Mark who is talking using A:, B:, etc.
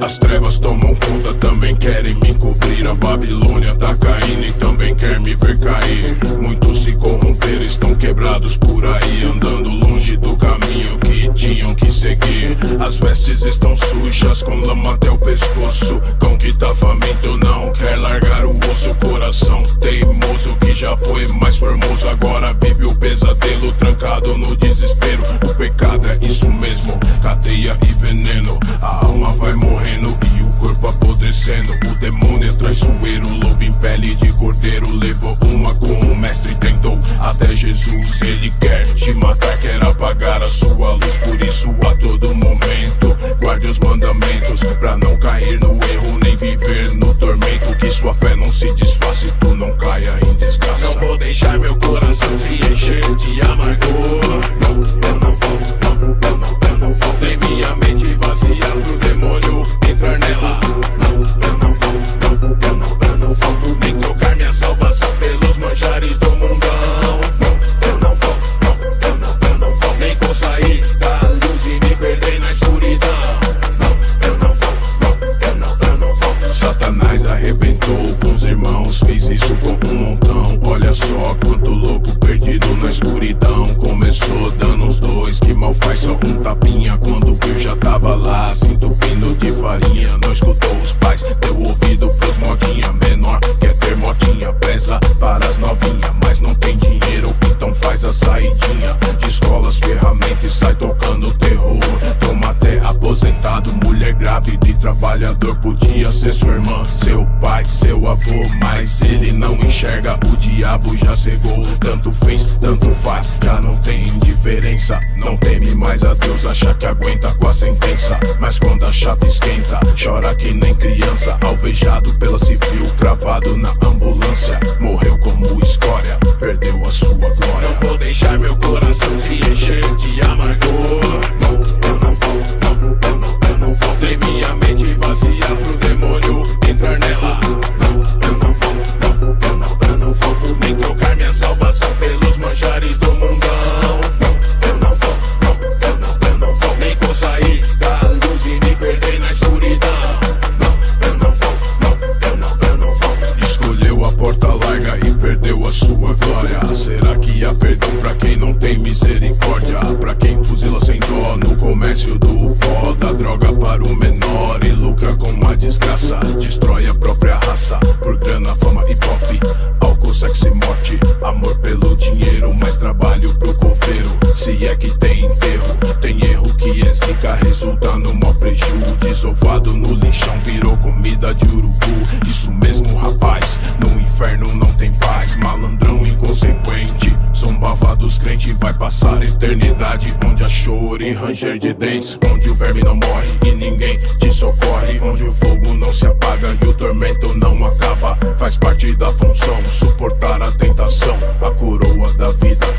A: As trevas tomam conta, também querem me cobrir. A Babilônia tá caindo e também quer me ver cair. Muitos se corromperam, estão quebrados por aí, andando longe do caminho que tinham que seguir. As vestes estão sujas, com lama até o pescoço. Cão que tá faminto quer largar o osso. Coração teimoso que já foi mais formoso, agora vive o pesadelo, trancado no desespero. O pecado é isso mesmo, cadeia e veneno. A alma vai morrendo e o corpo apodrecendo. O demônio é traiçoeiro, lobo em pele de cordeiro. Levou uma com o mestre, tentou até Jesus. Ele quer te matar, quer apagar a sua luz. Por isso, a todo sua fé só um tapinha. Quando viu já tava lá, se entupindo de farinha. Não escutou os pais, deu ouvido pros modinha. Menor quer ter motinha, presa para as novinha. Mas não tem dinheiro, então faz a saidinha. De escolas, ferramentas sai tocando terror. Toma até aposentado, mulher grávida e trabalhador. Podia ser sua irmã, seu pai, seu avô. Mas ele não enxerga, o diabo já cegou. Tanto fez, tanto faz, já não tem diferença. Não teme mais a Deus, acha que aguenta com a sentença. Mas quando a chave esquenta, chora que nem criança. Alvejado pela civil, cravado na ambulância. Morreu como escória, perdeu a sua glória.
B: Não vou deixar meu coração se
A: glória. Será que há perdão pra quem não tem misericórdia? Pra quem fuzila sem dó no comércio do pó, da droga para o menor e lucra com a desgraça. Destrói a própria raça por grana, fama e pop. Álcool, sexo e morte, amor pelo ranger de dentes. Onde o verme não morre e ninguém te socorre. Onde o fogo não se apaga e o tormento não acaba. Faz parte da função, suportar a tentação. A coroa da vida